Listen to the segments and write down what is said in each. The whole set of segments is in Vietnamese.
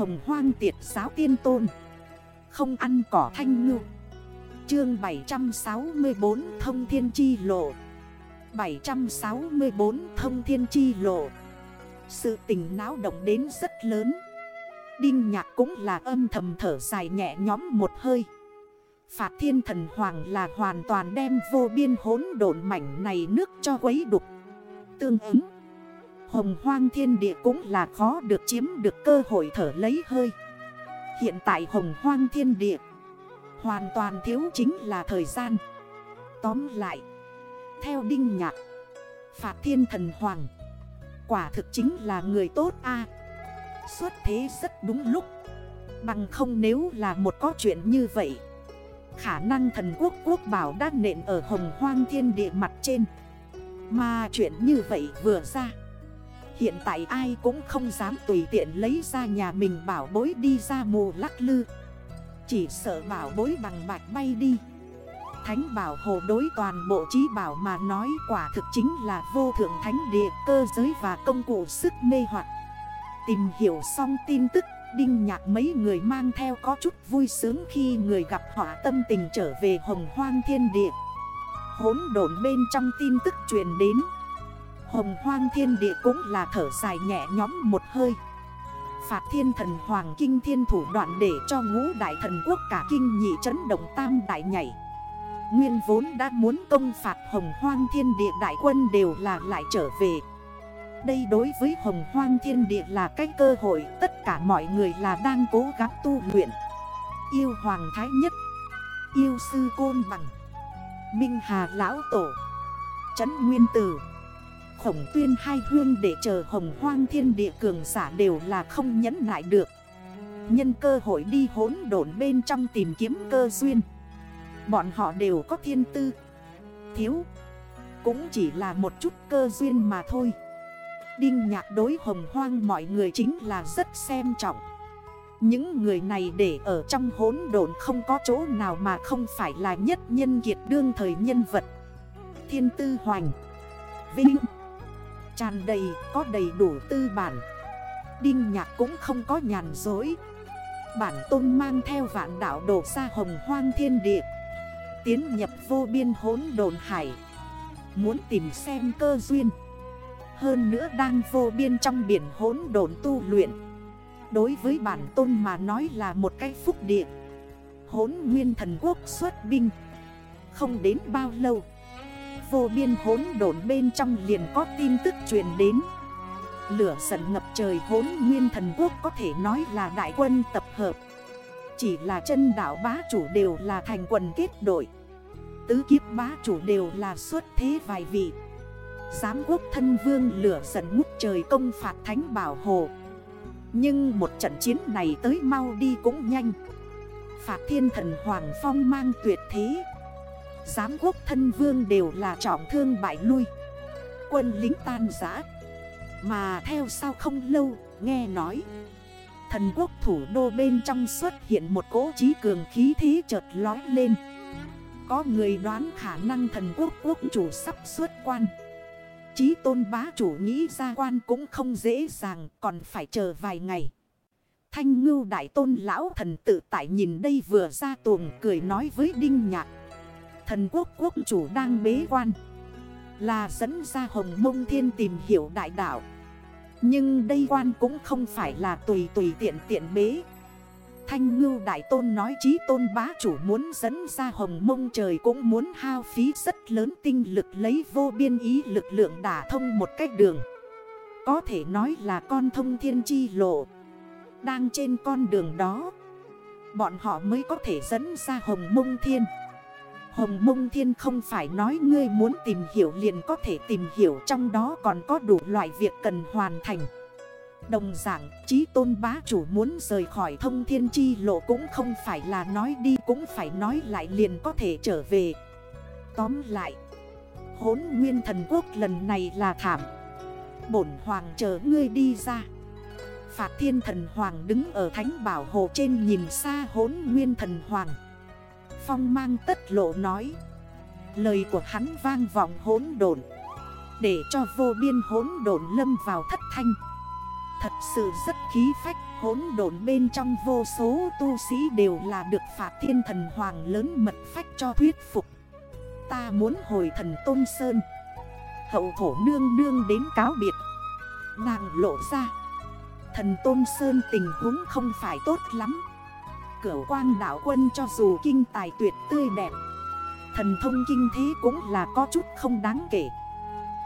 Hồng hoang tiệt giáo tiên tôn. Không ăn cỏ thanh ngư. Chương 764 Thông Thiên Chi Lộ. 764 Thông Thiên Chi Lộ. Sự tình náo động đến rất lớn. Đinh nhạc cũng là âm thầm thở dài nhẹ nhóm một hơi. Phạt thiên thần hoàng là hoàn toàn đem vô biên hốn độn mảnh này nước cho quấy đục. Tương ứng Hồng hoang thiên địa cũng là khó được chiếm được cơ hội thở lấy hơi. Hiện tại hồng hoang thiên địa Hoàn toàn thiếu chính là thời gian. Tóm lại, Theo đinh nhạc, Phạt thiên thần hoàng, Quả thực chính là người tốt a. Xuất thế rất đúng lúc. Bằng không nếu là một có chuyện như vậy, Khả năng thần quốc quốc bảo đã nện ở hồng hoang thiên địa mặt trên. Mà chuyện như vậy vừa ra Hiện tại ai cũng không dám tùy tiện lấy ra nhà mình bảo bối đi ra mù lắc lư. Chỉ sợ bảo bối bằng bạch bay đi. Thánh bảo hộ đối toàn bộ trí bảo mà nói quả thực chính là vô thượng thánh địa, cơ giới và công cụ sức mê hoặc. Tìm hiểu xong tin tức, Đinh nhạc mấy người mang theo có chút vui sướng khi người gặp họa tâm tình trở về hồng hoang thiên địa. Hốn đồn bên trong tin tức truyền đến Hồng hoang thiên địa cũng là thở dài nhẹ nhóm một hơi. Phạt thiên thần hoàng kinh thiên thủ đoạn để cho ngũ đại thần quốc cả kinh nhị chấn động tam đại nhảy. Nguyên vốn đã muốn công phạt hồng hoang thiên địa đại quân đều là lại trở về. Đây đối với hồng hoang thiên địa là cái cơ hội, Tất cả mọi người là đang cố gắng tu luyện. Yêu hoàng thái nhất, Yêu sư côn bằng, Minh hà lão tổ, Trấn nguyên tử khổng tuyên hai hương để chờ hồng hoang thiên địa cường giả đều là không nhẫn nại được. Nhân cơ hội đi hốn độn bên trong tìm kiếm cơ duyên. Bọn họ đều có thiên tư. Thiếu. Cũng chỉ là một chút cơ duyên mà thôi. Đinh nhạc đối hồng hoang mọi người chính là rất xem trọng. Những người này để ở trong hốn độn không có chỗ nào mà không phải là nhất nhân kiệt đương thời nhân vật. Thiên tư hoành. Vinh tràn đầy, có đầy đủ tư bản. Đinh nhạc cũng không có nhàn dối Bản tôn mang theo vạn đảo đổ ra hồng hoang thiên địa Tiến nhập vô biên hốn đồn hải Muốn tìm xem cơ duyên. Hơn nữa đang vô biên trong biển hốn đồn tu luyện. Đối với bản tôn mà nói là một cái phúc địa. Hốn nguyên thần quốc xuất binh. Không đến bao lâu vô biên hốn đổn bên trong liền có tin tức truyền đến. Lửa giận ngập trời hốn nguyên thần quốc có thể nói là đại quân tập hợp. Chỉ là chân đảo bá chủ đều là thành quần kết đội. Tứ kiếp bá chủ đều là xuất thế vài vị. Giám quốc thân vương lửa giận ngút trời công phạt thánh bảo hộ Nhưng một trận chiến này tới mau đi cũng nhanh. Phạt thiên thần Hoàng Phong mang tuyệt thế. Giám quốc thân vương đều là trọng thương bại lui. Quân lính tan giã Mà theo sau không lâu, nghe nói, Thần quốc thủ đô bên trong xuất hiện một cỗ trí cường khí thế chợt lói lên. Có người đoán khả năng thần quốc quốc chủ sắp xuất quan. Chí tôn bá chủ nghĩ ra quan cũng không dễ dàng, Còn phải chờ vài ngày. Thanh ngưu đại tôn lão thần tự tại nhìn đây vừa ra tuồng cười nói với Đinh Nhạc. Thần quốc quốc chủ đang bế quan, Là dẫn ra hồng mông thiên tìm hiểu đại đạo Nhưng đây quan cũng không phải là tùy tùy tiện tiện bế Thanh ngưu đại tôn nói chí tôn bá chủ muốn dẫn ra hồng mông trời cũng muốn hao phí rất lớn tinh lực lấy vô biên ý lực lượng đả thông một cách đường. Có thể nói là con thông thiên chi lộ. Đang trên con đường đó. Bọn họ mới có thể dẫn ra hồng mông thiên. Hồng mông thiên không phải nói ngươi muốn tìm hiểu liền có thể tìm hiểu trong đó còn có đủ loại việc cần hoàn thành. Đồng giảng, trí tôn bá chủ muốn rời khỏi thông thiên chi lộ cũng không phải là nói đi cũng phải nói lại liền có thể trở về. Tóm lại, hốn nguyên thần quốc lần này là thảm. Bổn hoàng chờ ngươi đi ra. Phạt thiên thần hoàng đứng ở thánh bảo hộ trên nhìn xa hốn nguyên thần hoàng. Phong mang tất lộ nói. Lời của hắn vang vọng hốn đồn Để cho vô biên hốn đồn lâm vào thất thanh. Thật sự rất khí phách Hốn độn bên trong vô số tu sĩ đều là được phạt thiên thần hoàng lớn mật phách cho thuyết phục. Ta muốn hồi thần Tôn Sơn. Hậu thổ nương nương đến cáo biệt. Nàng lộ ra. Thần Tôn Sơn tình huống không phải tốt lắm. Cửu quang đảo quân cho dù kinh tài tuyệt tươi đẹp. Thần thông kinh thế cũng là có chút không đáng kể.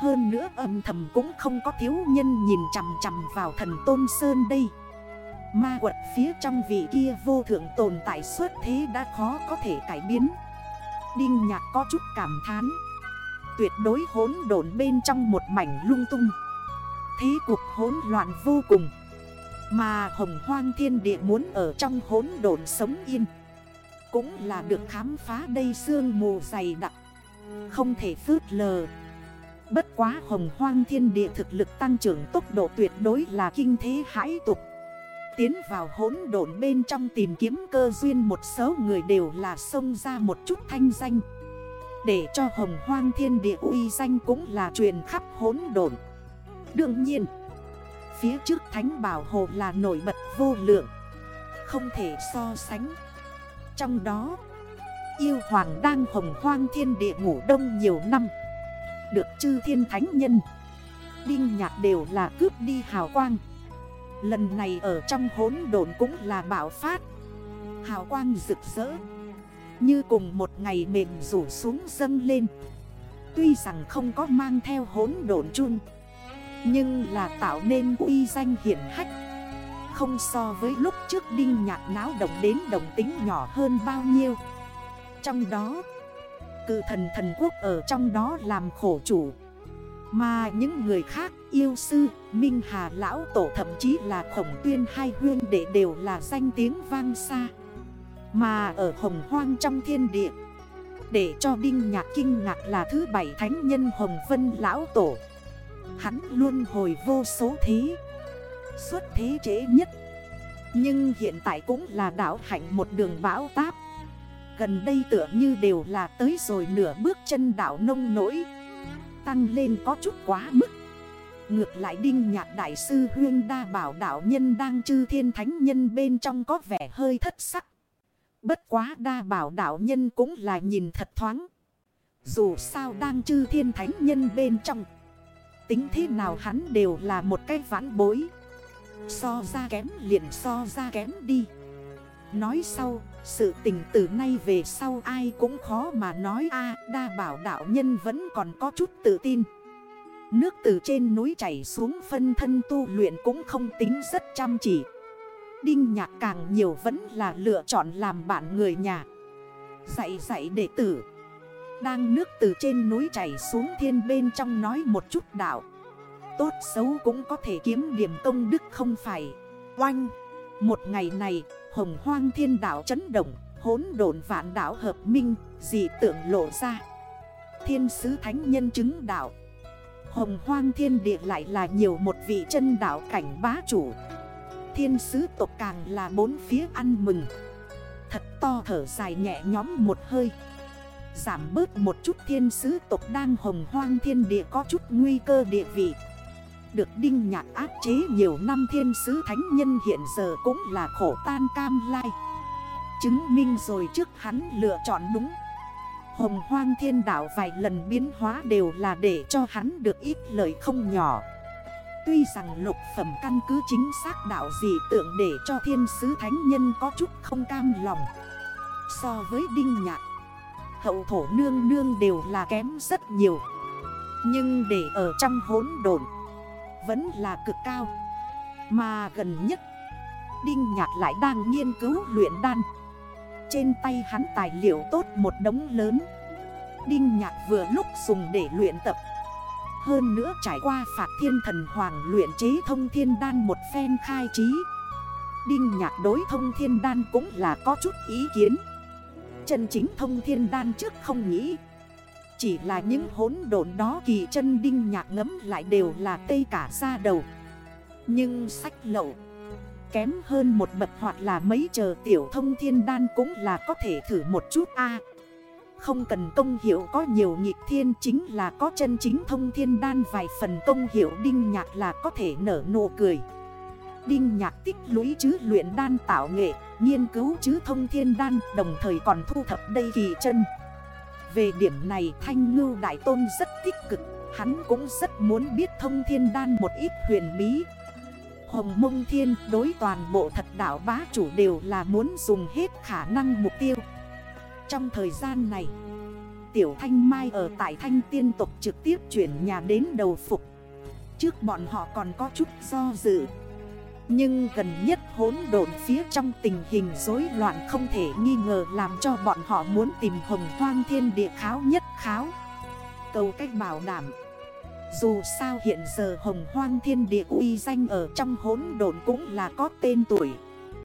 Hơn nữa âm thầm cũng không có thiếu nhân nhìn chằm chằm vào thần Tôn Sơn đây. Ma quật phía trong vị kia vô thượng tồn tại suốt thế đã khó có thể cải biến. Đinh nhạc có chút cảm thán. Tuyệt đối hỗn độn bên trong một mảnh lung tung. Thế cuộc hỗn loạn vô cùng. Mà hồng hoang thiên địa muốn ở trong hỗn độn sống yên. Cũng là được khám phá đây sương mù dày đặc. Không thể phước lờ. Bất quá hồng hoang thiên địa thực lực tăng trưởng tốc độ tuyệt đối là kinh thế hãi tục. Tiến vào hỗn độn bên trong tìm kiếm cơ duyên một số người đều là xông ra một chút thanh danh. Để cho hồng hoang thiên địa uy danh cũng là truyền khắp hỗn độn. Đương nhiên Phía trước thánh bảo hộ là nổi bật vô lượng, Không thể so sánh. Trong đó, Yêu hoàng đang hồng hoang thiên địa ngủ đông nhiều năm, Được chư thiên thánh nhân, Đinh nhạc đều là cướp đi hào quang. Lần này ở trong hốn đồn cũng là bảo phát, Hào quang rực rỡ, Như cùng một ngày mềm rủ xuống dâng lên. Tuy rằng không có mang theo hốn đồn chun nhưng là tạo nên uy danh hiển hách. Không so với lúc trước đinh nhạc náo động đến đồng tính nhỏ hơn bao nhiêu. Trong đó Cự thần thần quốc ở trong đó làm khổ chủ. Mà những người khác yêu sư, Minh Hà Lão Tổ thậm chí là khổng tuyên hai huyên đệ đều là danh tiếng vang xa. Mà ở hồng hoang trong thiên địa Để cho Đinh Nhạc kinh ngạc là thứ bảy thánh nhân Hồng Vân Lão Tổ. Hắn luôn hồi vô số thế Xuất thế chế nhất Nhưng hiện tại cũng là đảo hạnh một đường bão táp Gần đây tựa như đều là tới rồi nửa bước chân đảo nông nỗi tăng lên có chút quá mức Ngược lại Đinh Nhạc Đại sư Huyên Đa bảo đạo nhân đang chư thiên thánh nhân bên trong có vẻ hơi thất sắc. Bất quá đa bảo đạo nhân cũng là nhìn thật thoáng. Dù sao đang chư thiên thánh nhân bên trong. Tính thế nào hắn đều là một cái vãn bối. So ra kém liền so ra kém đi. Nói sau, sự tình từ nay về sau ai cũng khó mà nói a Đa bảo đạo nhân vẫn còn có chút tự tin Nước từ trên núi chảy xuống phân thân tu luyện cũng không tính rất chăm chỉ Đinh nhạc càng nhiều vẫn là lựa chọn làm bạn người nhà Dạy dạy đệ tử đang nước từ trên núi chảy xuống thiên bên trong nói một chút đạo. Tốt xấu cũng có thể kiếm điểm công đức không phải. Oanh, Một ngày này, Hồng hoang thiên đảo chấn động Hốn độn vạn đảo hợp minh, Dị tượng lộ ra. Thiên sứ thánh nhân chứng đảo Hồng hoang thiên địa lại là nhiều một vị chân đảo cảnh bá chủ. Thiên sứ tộc càng là bốn phía ăn mừng. Thật to thở dài nhẹ nhóm một hơi. Giảm bớt một chút thiên sứ tộc đang hồng hoang thiên địa có chút nguy cơ địa vị. Được đinh nhạc áp chế nhiều năm thiên sứ thánh nhân hiện giờ cũng là khổ tan cam lai. Chứng minh rồi trước hắn lựa chọn đúng. Hồng hoang thiên đảo vài lần biến hóa đều là để cho hắn được ít lời không nhỏ. Tuy rằng lục phẩm căn cứ chính xác đạo gì tượng để cho thiên sứ thánh nhân có chút không cam lòng. So với đinh nhạc Hậu thổ nương nương đều là kém rất nhiều. Nhưng để ở trong hốn đồn vẫn là cực cao. Mà gần nhất, Đinh Nhạc lại đang nghiên cứu luyện đan. Trên tay hắn tài liệu tốt một đống lớn. Đinh Nhạc vừa lúc dùng để luyện tập. Hơn nữa trải qua phạt thiên thần hoàng luyện chế thông thiên đan một phen khai trí. Đinh Nhạc đối thông thiên đan cũng là có chút ý kiến. Chân chính thông thiên đan trước không nghĩ. Chỉ là những hốn độn đó kỳ chân đinh nhạc ngấm lại đều là tây cả ra đầu. Nhưng sách lậu, Kém hơn một bậc hoặc là mấy chờ tiểu thông thiên đan cũng là có thể thử một chút a. Không cần công hiệu có nhiều nhịp thiên chính là có chân chính thông thiên đan vài phần công hiệu đinh nhạc là có thể nở nụ cười. Đinh nhạc tích lũy chứ luyện đan tạo nghệ, Nghiên cứu chứ thông thiên đan, Đồng thời còn thu thập đây kỳ chân. Về điểm này, Thanh Ngưu Đại Tôn rất tích cực, Hắn cũng rất muốn biết thông thiên đan một ít huyền bí. Hồng Mông Thiên đối toàn bộ thật đảo bá chủ đều là muốn dùng hết khả năng mục tiêu. Trong thời gian này, Tiểu Thanh Mai ở tại Thanh Tiên Tục trực tiếp chuyển nhà đến đầu phục. Trước bọn họ còn có chút do dự. Nhưng gần nhất hốn độn phía trong tình hình rối loạn không thể nghi ngờ làm cho bọn họ muốn tìm hồng hoang thiên địa kháo nhất kháo. Cầu cách bảo đảm, Dù sao hiện giờ hồng hoang thiên địa uy danh ở trong hốn độn cũng là có tên tuổi.